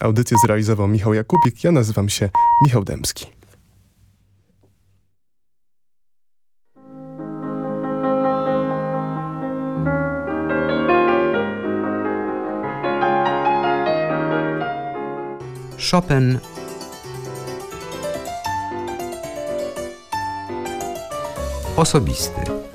Audycję zrealizował Michał Jakubik, ja nazywam się Michał Dębski. Chopin osobisty.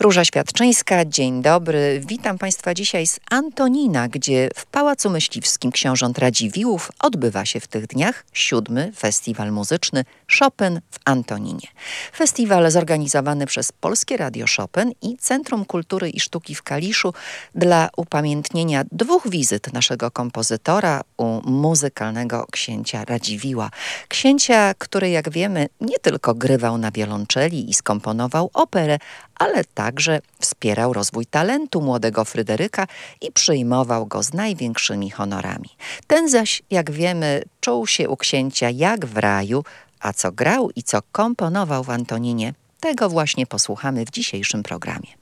Róża Świadczyńska, dzień dobry. Witam Państwa dzisiaj z Antonina, gdzie w Pałacu Myśliwskim Książąt Radziwiłłów odbywa się w tych dniach siódmy festiwal muzyczny Chopin w Antoninie. Festiwal zorganizowany przez Polskie Radio Chopin i Centrum Kultury i Sztuki w Kaliszu dla upamiętnienia dwóch wizyt naszego kompozytora u muzykalnego księcia Radziwiła. Księcia, który jak wiemy nie tylko grywał na wiolonczeli i skomponował operę, ale także wspierał rozwój talentu młodego Fryderyka i przyjmował go z największymi honorami. Ten zaś, jak wiemy, czuł się u księcia jak w raju, a co grał i co komponował w Antoninie, tego właśnie posłuchamy w dzisiejszym programie.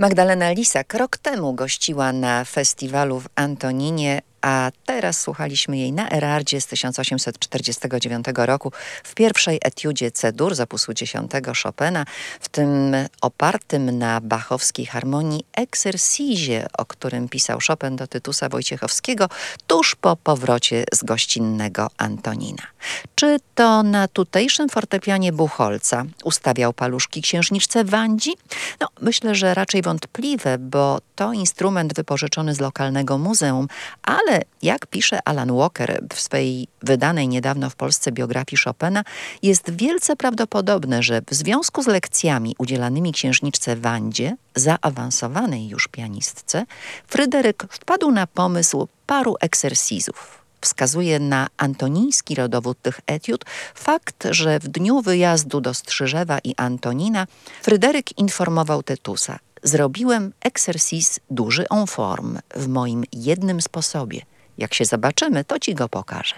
Magdalena Lisak rok temu gościła na festiwalu w Antoninie a teraz słuchaliśmy jej na Erardzie z 1849 roku w pierwszej etiudzie C-dur z opusu 10 Chopina, w tym opartym na bachowskiej harmonii eksersizie, o którym pisał Chopin do Tytusa Wojciechowskiego tuż po powrocie z gościnnego Antonina. Czy to na tutejszym fortepianie Buchholca ustawiał paluszki księżniczce Wandzi? No, myślę, że raczej wątpliwe, bo to instrument wypożyczony z lokalnego muzeum, ale ale jak pisze Alan Walker w swojej wydanej niedawno w Polsce biografii Chopina, jest wielce prawdopodobne, że w związku z lekcjami udzielanymi księżniczce Wandzie, zaawansowanej już pianistce, Fryderyk wpadł na pomysł paru eksersizów wskazuje na antoniński rodowód tych etiud fakt, że w dniu wyjazdu do Strzyżewa i Antonina Fryderyk informował Tytusa – Zrobiłem eksersis duży en form w moim jednym sposobie. Jak się zobaczymy, to ci go pokażę.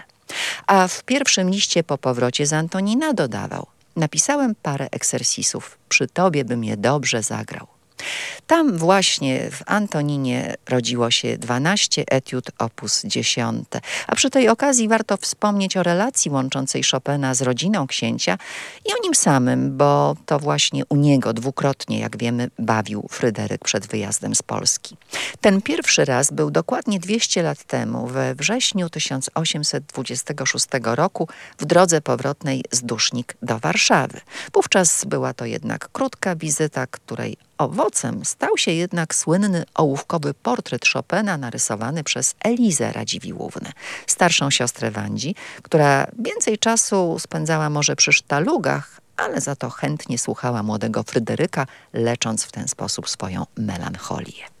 A w pierwszym liście po powrocie z Antonina dodawał Napisałem parę eksersisów, przy tobie bym je dobrze zagrał. Tam właśnie w Antoninie rodziło się 12 etiud opus 10. A przy tej okazji warto wspomnieć o relacji łączącej Chopina z rodziną księcia i o nim samym, bo to właśnie u niego dwukrotnie, jak wiemy, bawił Fryderyk przed wyjazdem z Polski. Ten pierwszy raz był dokładnie 200 lat temu, we wrześniu 1826 roku, w drodze powrotnej z Dusznik do Warszawy. Wówczas była to jednak krótka wizyta, której Owocem stał się jednak słynny ołówkowy portret Chopina narysowany przez Elizę Radziwiłównę, starszą siostrę Wandzi, która więcej czasu spędzała może przy sztalugach, ale za to chętnie słuchała młodego Fryderyka, lecząc w ten sposób swoją melancholię.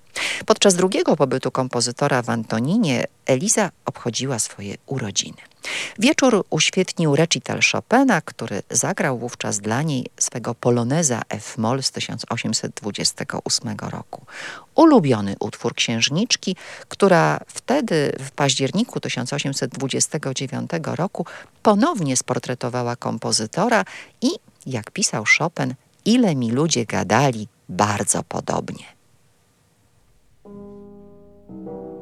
Podczas drugiego pobytu kompozytora w Antoninie Eliza obchodziła swoje urodziny. Wieczór uświetnił recital Chopina, który zagrał wówczas dla niej swego poloneza F-moll z 1828 roku. Ulubiony utwór księżniczki, która wtedy w październiku 1829 roku ponownie sportretowała kompozytora i, jak pisał Chopin, ile mi ludzie gadali, bardzo podobnie. you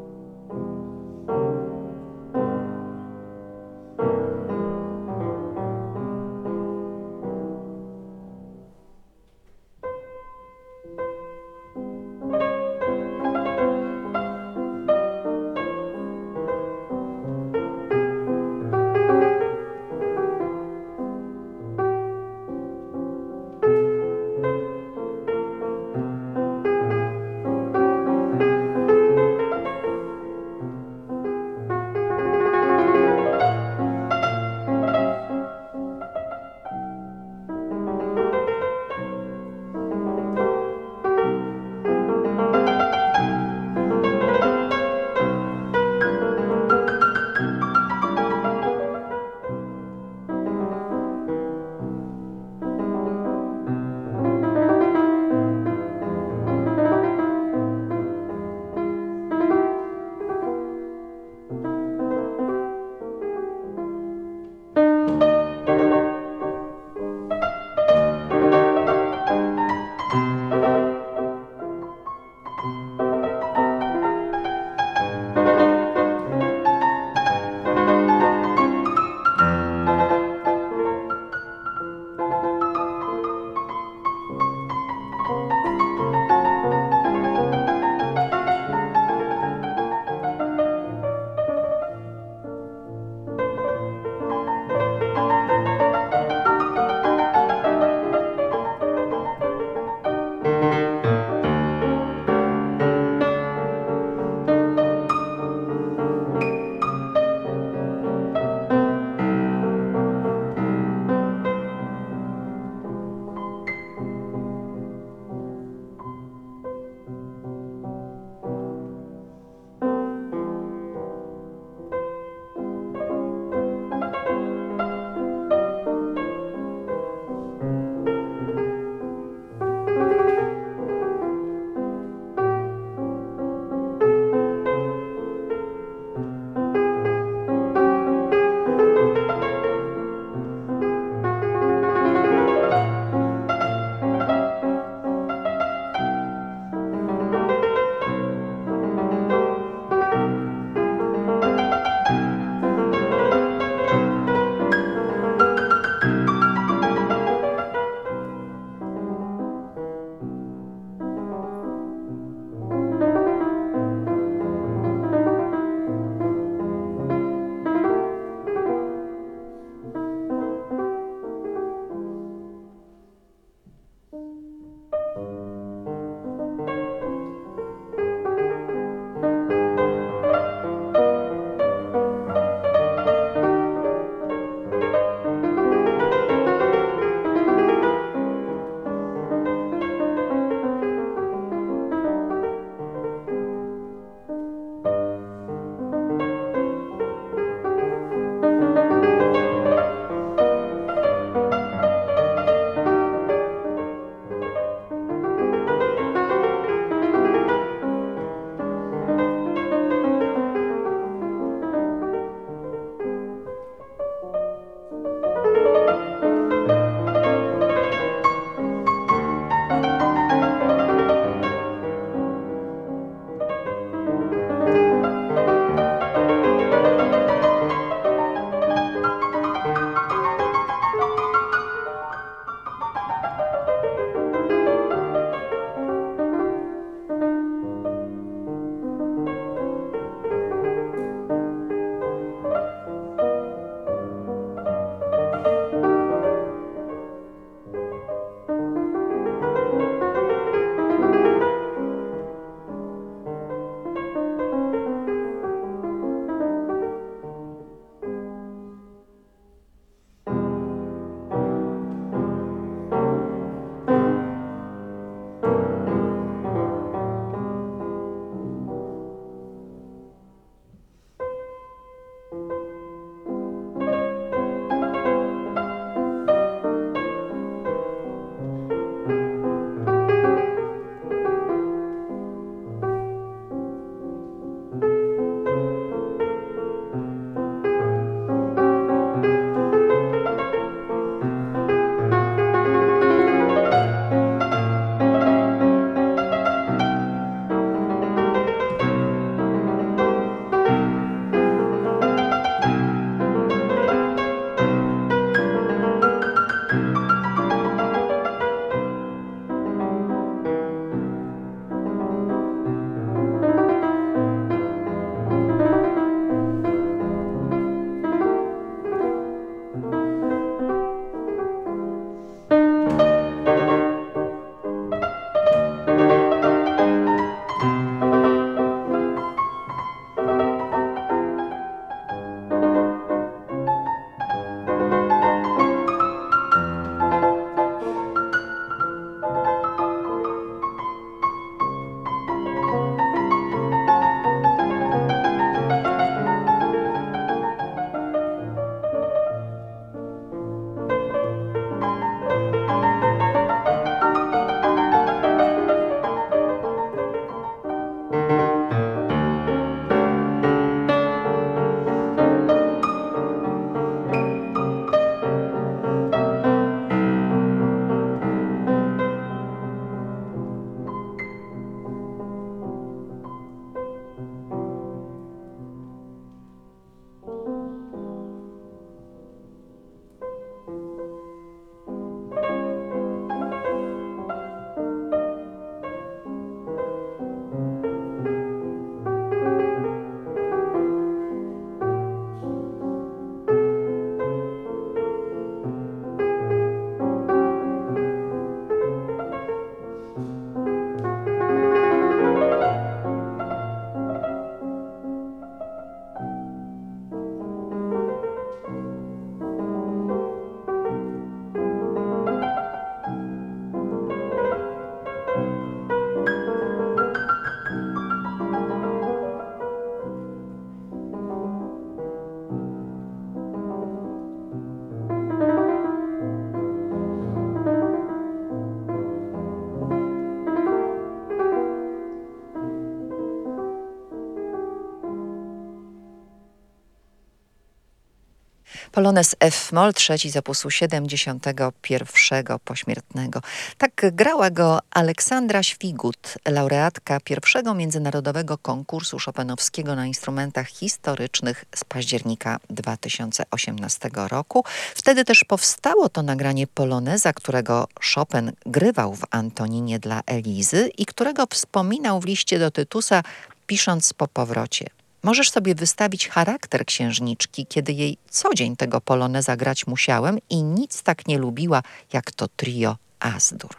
Polonez F-moll, trzeci z opusu 71 pośmiertnego. Tak grała go Aleksandra Świgut, laureatka pierwszego międzynarodowego konkursu szopenowskiego na instrumentach historycznych z października 2018 roku. Wtedy też powstało to nagranie Poloneza, którego Chopin grywał w Antoninie dla Elizy i którego wspominał w liście do Tytusa, pisząc po powrocie. Możesz sobie wystawić charakter księżniczki, kiedy jej co dzień tego poloneza grać musiałem i nic tak nie lubiła, jak to trio Azdur.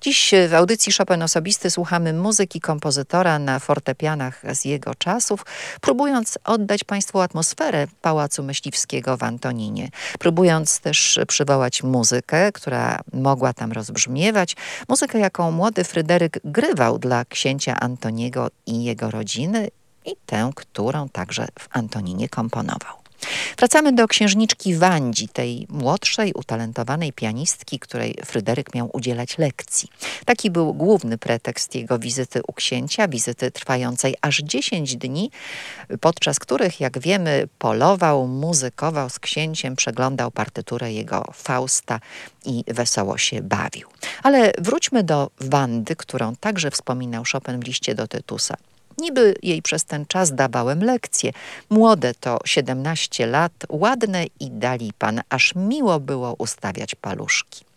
Dziś w audycji Chopin Osobisty słuchamy muzyki kompozytora na fortepianach z jego czasów, próbując oddać Państwu atmosferę Pałacu Myśliwskiego w Antoninie, próbując też przywołać muzykę, która mogła tam rozbrzmiewać, muzykę, jaką młody Fryderyk grywał dla księcia Antoniego i jego rodziny i tę, którą także w Antoninie komponował. Wracamy do księżniczki Wandzi, tej młodszej, utalentowanej pianistki, której Fryderyk miał udzielać lekcji. Taki był główny pretekst jego wizyty u księcia, wizyty trwającej aż 10 dni, podczas których, jak wiemy, polował, muzykował z księciem, przeglądał partyturę jego Fausta i wesoło się bawił. Ale wróćmy do Wandy, którą także wspominał Chopin w liście do Tytusa. Niby jej przez ten czas dawałem lekcje. Młode to 17 lat, ładne i dali pan, aż miło było ustawiać paluszki.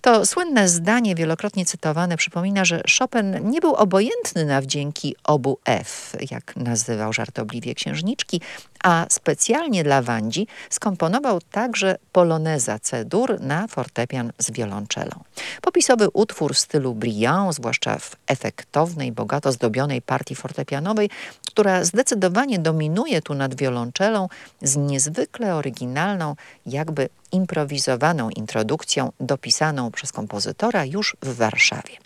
To słynne zdanie, wielokrotnie cytowane, przypomina, że Chopin nie był obojętny na wdzięki obu F, jak nazywał żartobliwie księżniczki, a specjalnie dla Wandzi skomponował także poloneza C-dur na fortepian z wiolonczelą. Popisowy utwór w stylu brillant, zwłaszcza w efektownej, bogato zdobionej partii fortepianowej, która zdecydowanie dominuje tu nad wiolonczelą z niezwykle oryginalną, jakby improwizowaną introdukcją dopisaną przez kompozytora już w Warszawie.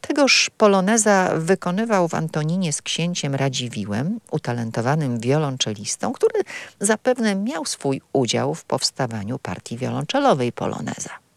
Tegoż poloneza wykonywał w Antoninie z księciem Radziwiłem, utalentowanym wiolonczelistą, który zapewne miał swój udział w powstawaniu partii wiolonczelowej poloneza.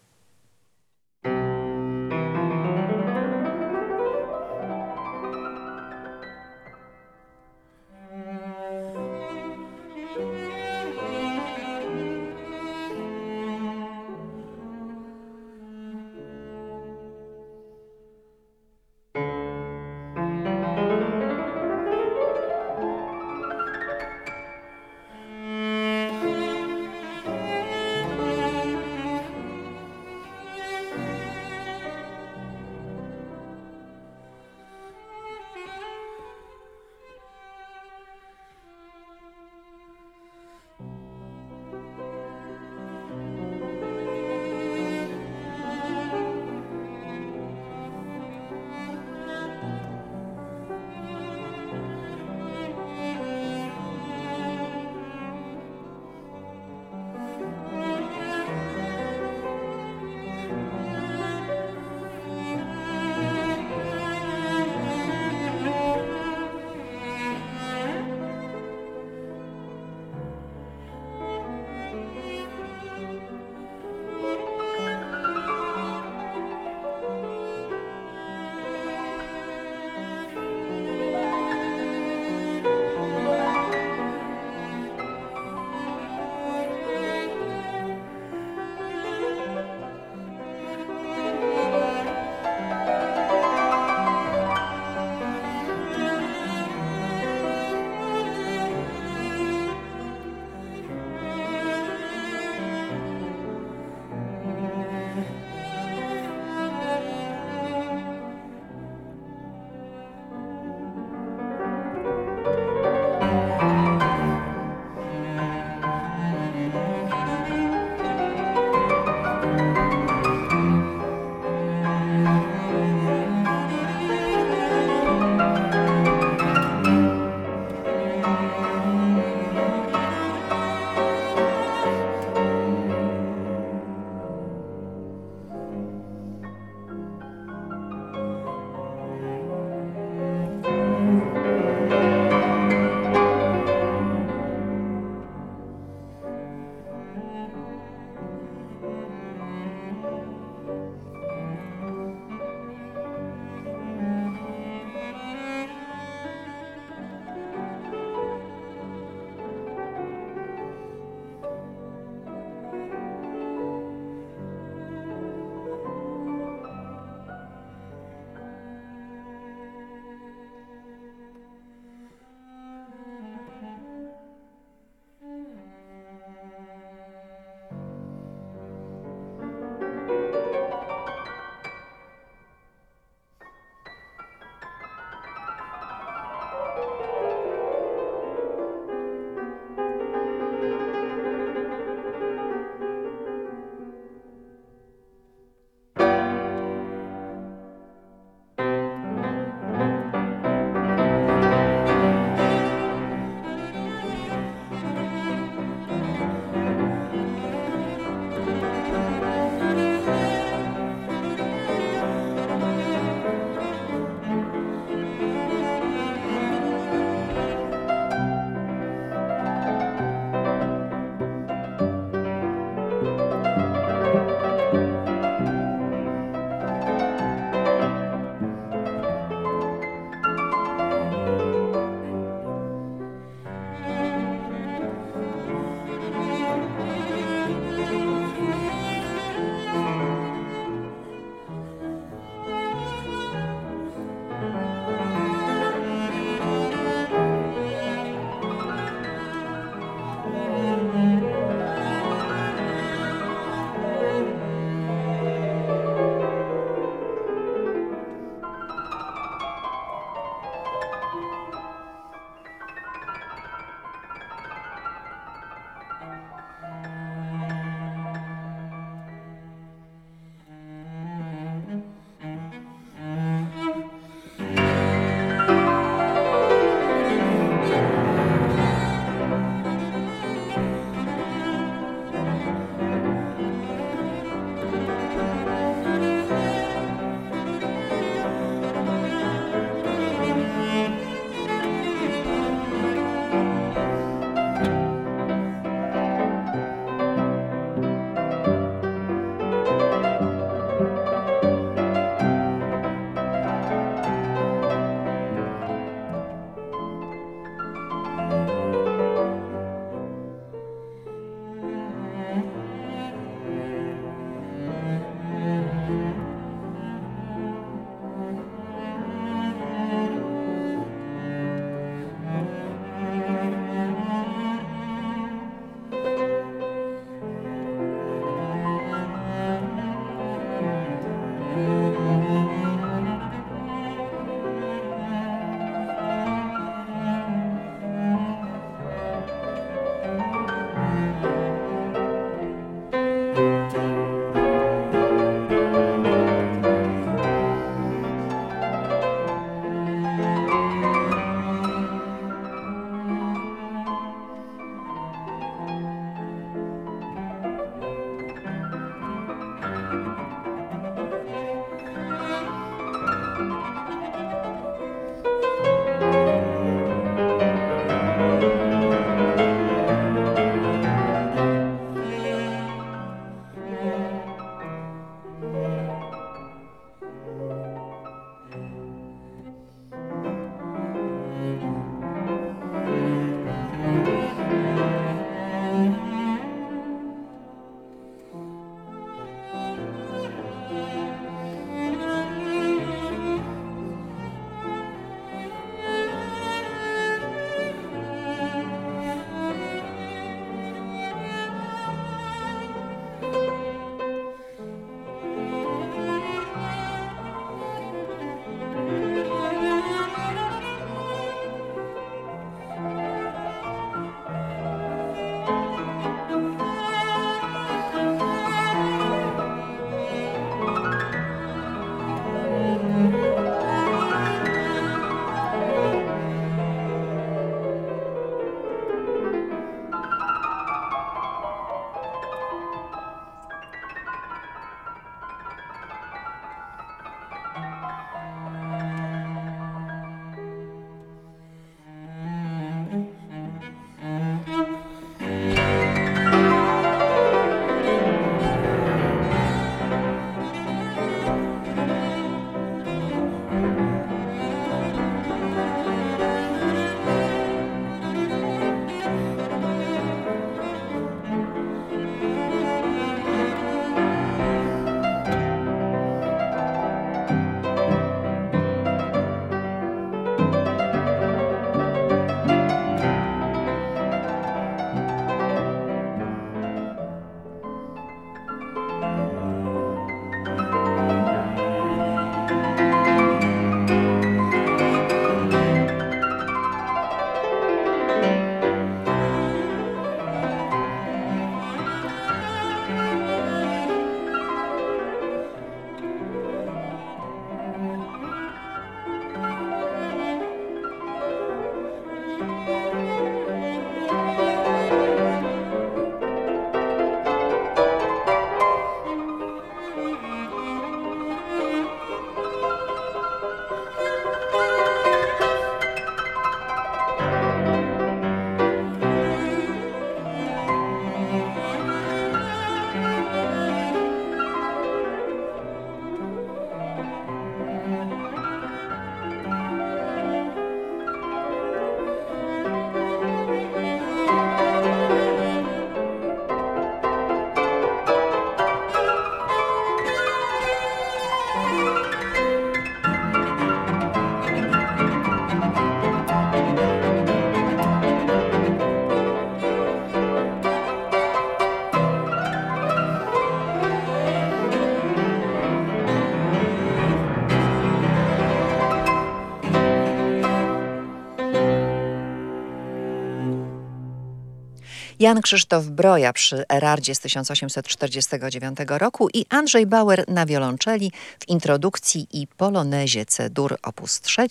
Jan Krzysztof Broja przy Erardzie z 1849 roku i Andrzej Bauer na wiolonczeli w introdukcji i polonezie C-dur op. 3,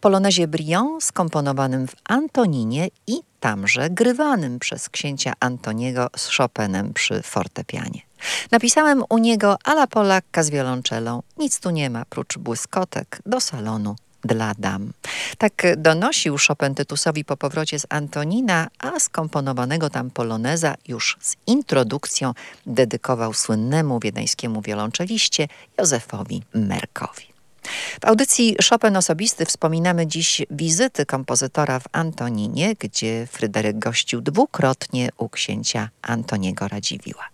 polonezie Briand skomponowanym w Antoninie i tamże grywanym przez księcia Antoniego z Chopinem przy fortepianie. Napisałem u niego ala Polakka z wiolonczelą. Nic tu nie ma, prócz błyskotek do salonu dla dam. Tak donosił Chopin Tytusowi po powrocie z Antonina, a skomponowanego tam poloneza już z introdukcją dedykował słynnemu wiedeńskiemu wiolonczeliście Józefowi Merkowi. W audycji Chopin osobisty wspominamy dziś wizyty kompozytora w Antoninie, gdzie Fryderyk gościł dwukrotnie u księcia Antoniego Radziwiła.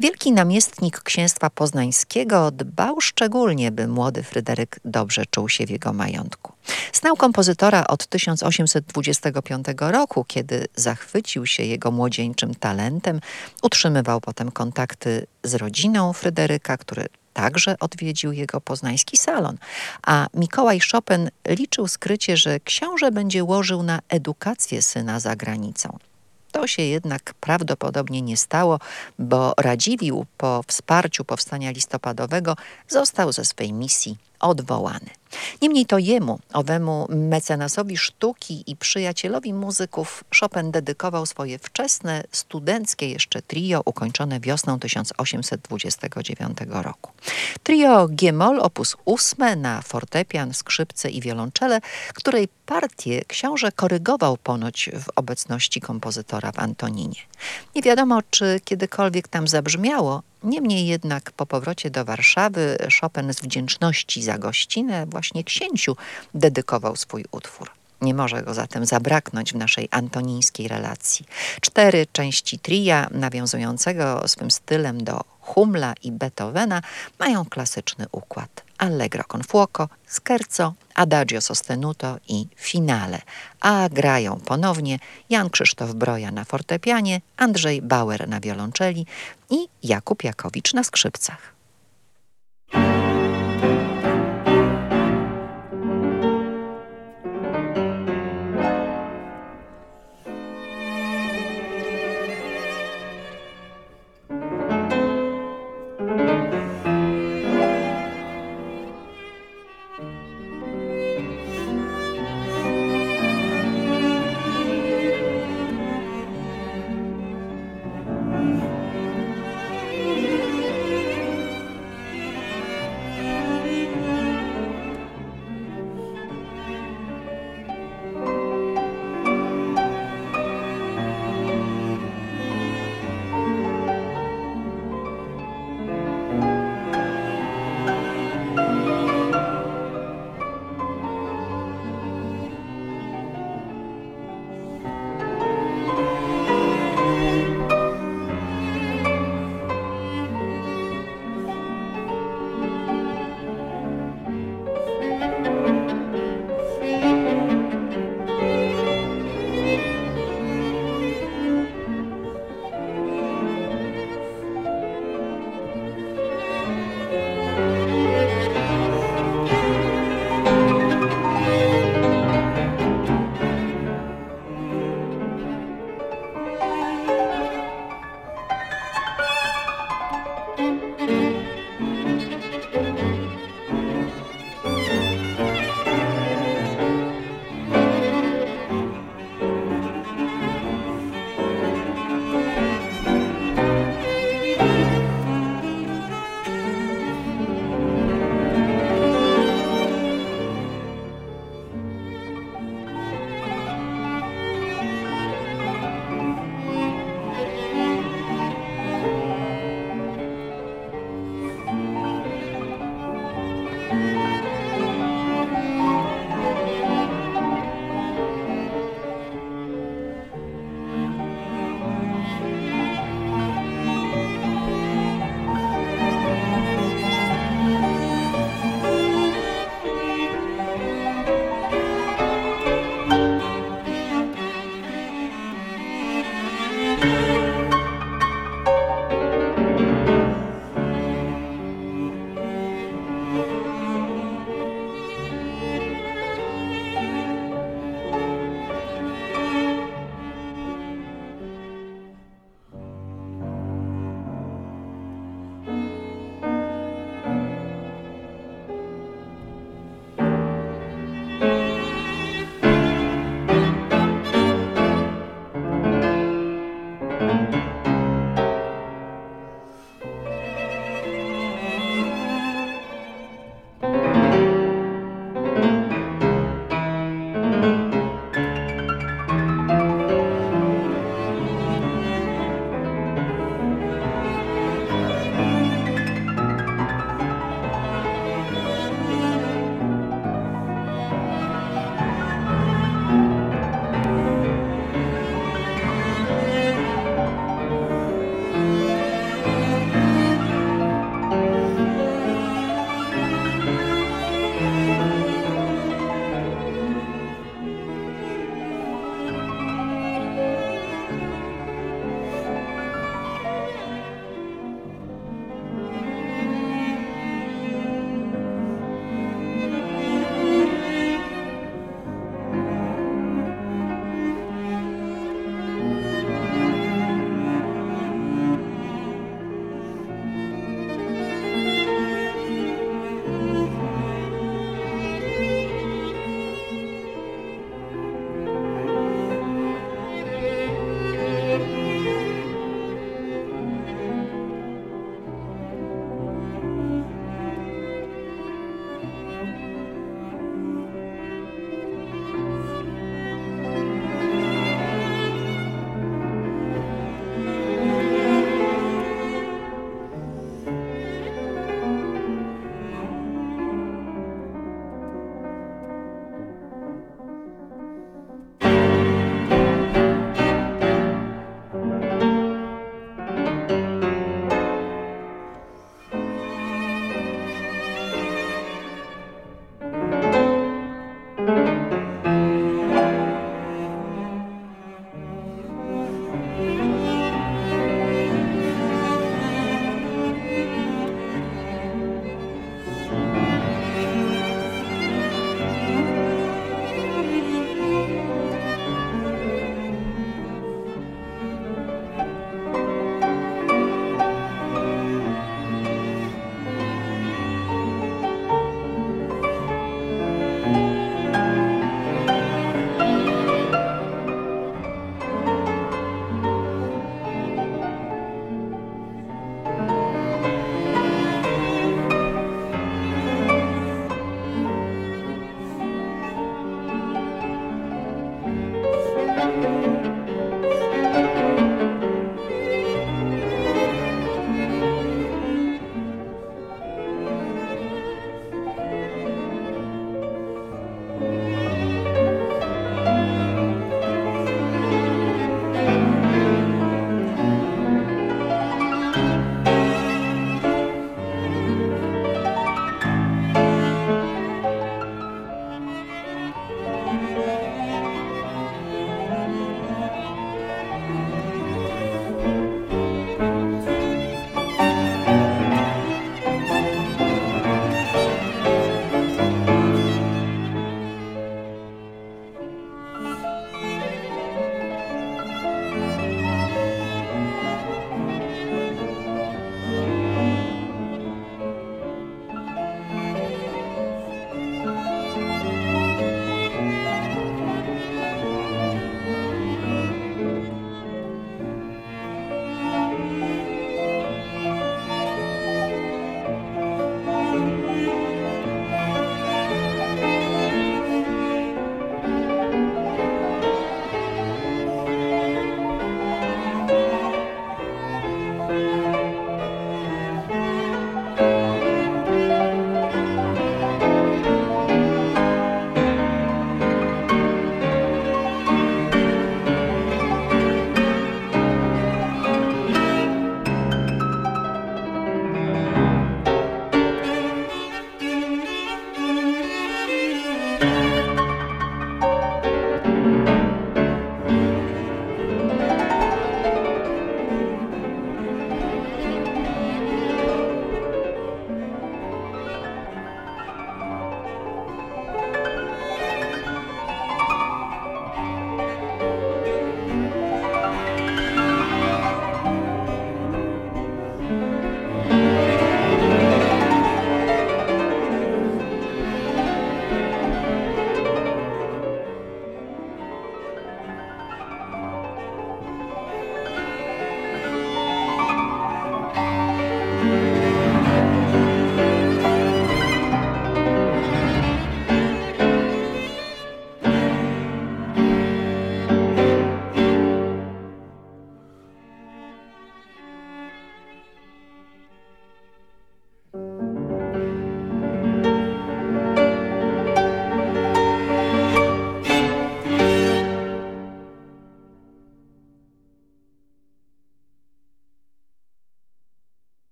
Wielki namiestnik księstwa poznańskiego dbał szczególnie, by młody Fryderyk dobrze czuł się w jego majątku. Znał kompozytora od 1825 roku, kiedy zachwycił się jego młodzieńczym talentem. Utrzymywał potem kontakty z rodziną Fryderyka, który także odwiedził jego poznański salon, a Mikołaj Chopin liczył skrycie, że książę będzie łożył na edukację syna za granicą. To się jednak prawdopodobnie nie stało, bo Radziwiłł po wsparciu powstania listopadowego został ze swej misji odwołany. Niemniej to jemu, owemu mecenasowi sztuki i przyjacielowi muzyków, Chopin dedykował swoje wczesne, studenckie jeszcze trio ukończone wiosną 1829 roku. Trio G-moll op. 8 na fortepian, skrzypce i wiolonczele, której partię książę korygował ponoć w obecności kompozytora w Antoninie. Nie wiadomo, czy kiedykolwiek tam zabrzmiało, Niemniej jednak po powrocie do Warszawy Chopin z wdzięczności za gościnę właśnie księciu dedykował swój utwór. Nie może go zatem zabraknąć w naszej antonińskiej relacji. Cztery części tria, nawiązującego swym stylem do Humla i Beethovena, mają klasyczny układ. Allegro con fuoco, scherzo, adagio sostenuto i finale. A grają ponownie Jan Krzysztof Broja na fortepianie, Andrzej Bauer na wiolonczeli i Jakub Jakowicz na skrzypcach.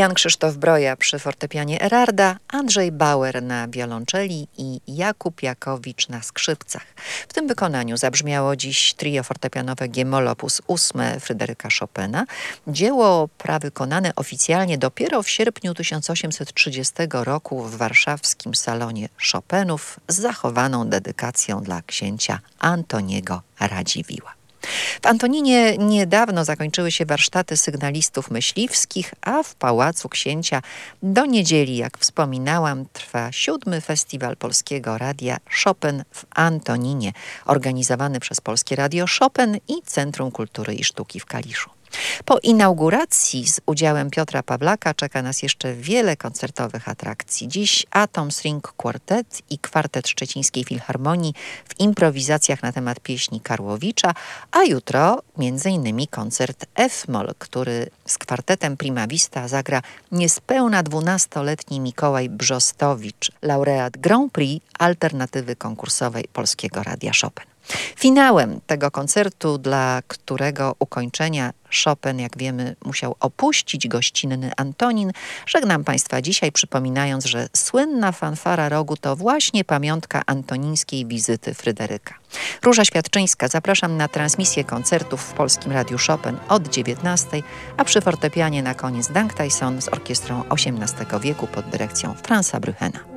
Jan Krzysztof Broja przy fortepianie Erarda, Andrzej Bauer na wiolonczeli i Jakub Jakowicz na skrzypcach. W tym wykonaniu zabrzmiało dziś trio fortepianowe G-moll op. 8 Fryderyka Chopina. Dzieło prawykonane oficjalnie dopiero w sierpniu 1830 roku w warszawskim salonie Chopinów z zachowaną dedykacją dla księcia Antoniego Radziwiła. W Antoninie niedawno zakończyły się warsztaty sygnalistów myśliwskich, a w Pałacu Księcia do niedzieli, jak wspominałam, trwa siódmy festiwal Polskiego Radia Chopin w Antoninie, organizowany przez Polskie Radio Chopin i Centrum Kultury i Sztuki w Kaliszu. Po inauguracji z udziałem Piotra Pawlaka czeka nas jeszcze wiele koncertowych atrakcji. Dziś Atom String Quartet i kwartet Szczecińskiej Filharmonii w improwizacjach na temat pieśni Karłowicza, a jutro m.in. koncert F-moll, który z kwartetem Prima Vista zagra niespełna dwunastoletni Mikołaj Brzostowicz, laureat Grand Prix alternatywy konkursowej Polskiego Radia Chopin. Finałem tego koncertu, dla którego ukończenia Chopin, jak wiemy, musiał opuścić gościnny Antonin, żegnam Państwa dzisiaj przypominając, że słynna fanfara rogu to właśnie pamiątka antonińskiej wizyty Fryderyka. Róża Świadczyńska, zapraszam na transmisję koncertów w Polskim Radiu Chopin od 19, a przy fortepianie na koniec Dank Tyson z orkiestrą XVIII wieku pod dyrekcją Franza Brüchena.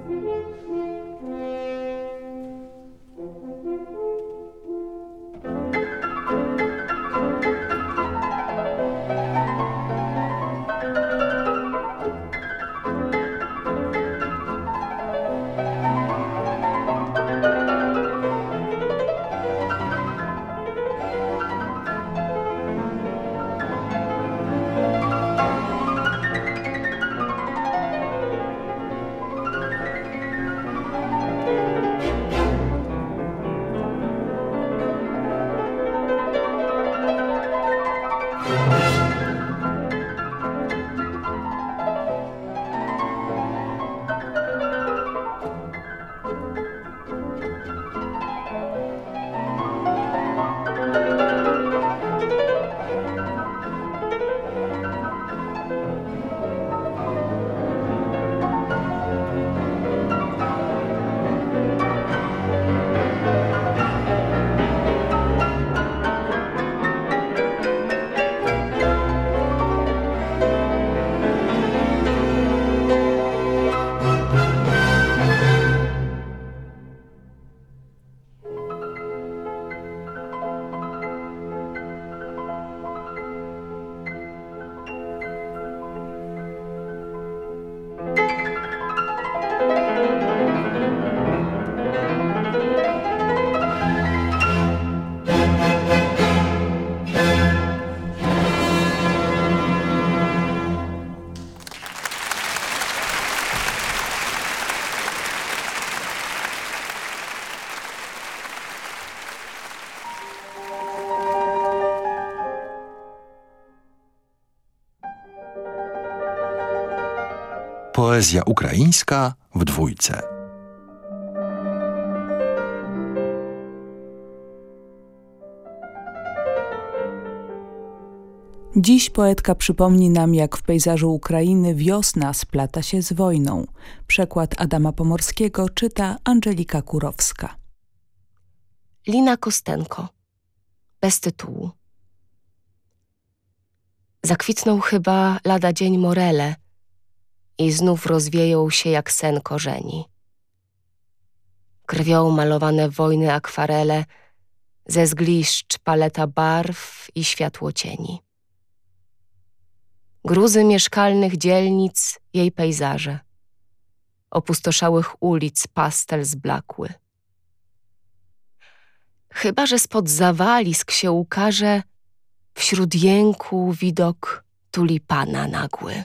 Poezja ukraińska w dwójce. Dziś poetka przypomni nam, jak w pejzażu Ukrainy wiosna splata się z wojną. Przekład Adama Pomorskiego czyta Angelika Kurowska. Lina Kostenko. Bez tytułu. Zakwitnął chyba lada dzień morele, i znów rozwieją się jak sen korzeni. Krwią malowane wojny akwarele, ze zgliszcz paleta barw i światło cieni. Gruzy mieszkalnych dzielnic, jej pejzaże. Opustoszałych ulic pastel zblakły. Chyba, że spod zawalisk się ukaże wśród jęku widok tulipana nagły.